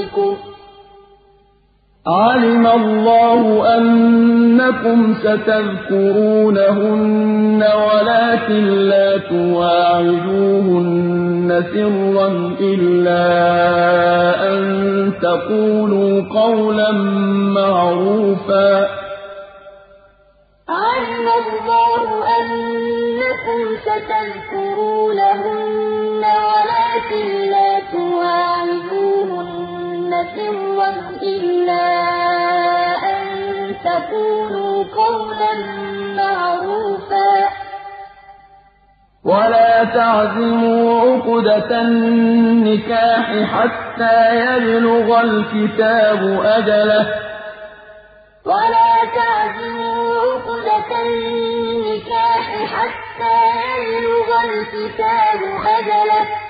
أنفسكم علم الله أنكم ستذكرونهن ولكن لا تواعدوهن سرا إلا أن تقولوا قولا معروفا. علم الله أنكم ستذكرونهن سرا إلا أن تقولوا قولا معروفا. ولا تعزموا عقدة النكاح حتى يبلغ الكتاب أجله. ولا تعزموا عقدة النكاح حتى يبلغ الكتاب أجله.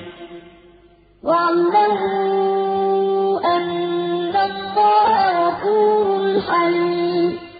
وَاعْلَمُوا أَنَّ اللَّهَ غَفُورٌ حَلِيمٌ.